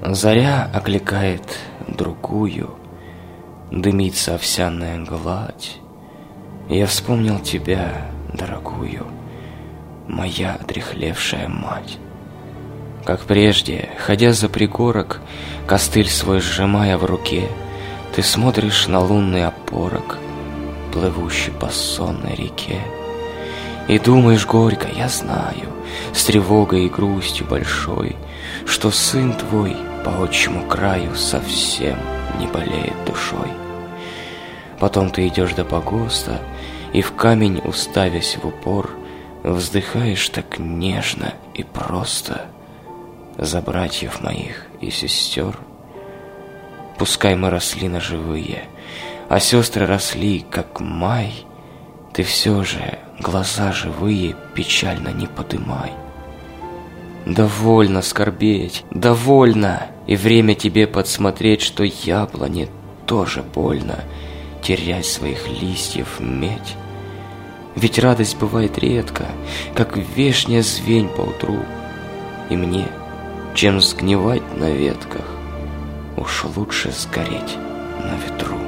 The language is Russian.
Заря окликает другую, Дымится овсяная гладь. Я вспомнил тебя, дорогую, Моя отрехлевшая мать. Как прежде, ходя за пригорок, Костыль свой сжимая в руке, Ты смотришь на лунный опорок, Плывущий по сонной реке. И думаешь горько, я знаю, С тревогой и грустью большой, Что сын твой по отчему краю Совсем не болеет душой. Потом ты идешь до погоста, И в камень, уставясь в упор, Вздыхаешь так нежно и просто За братьев моих и сестер. Пускай мы росли на живые, А сестры росли, как май, Ты все же глаза живые Печально не подымай. Довольно скорбеть, довольно, И время тебе подсмотреть, Что яблоне тоже больно Терять своих листьев медь. Ведь радость бывает редко, Как вешняя звень поутру, И мне, чем сгнивать на ветках, Уж лучше сгореть на ветру.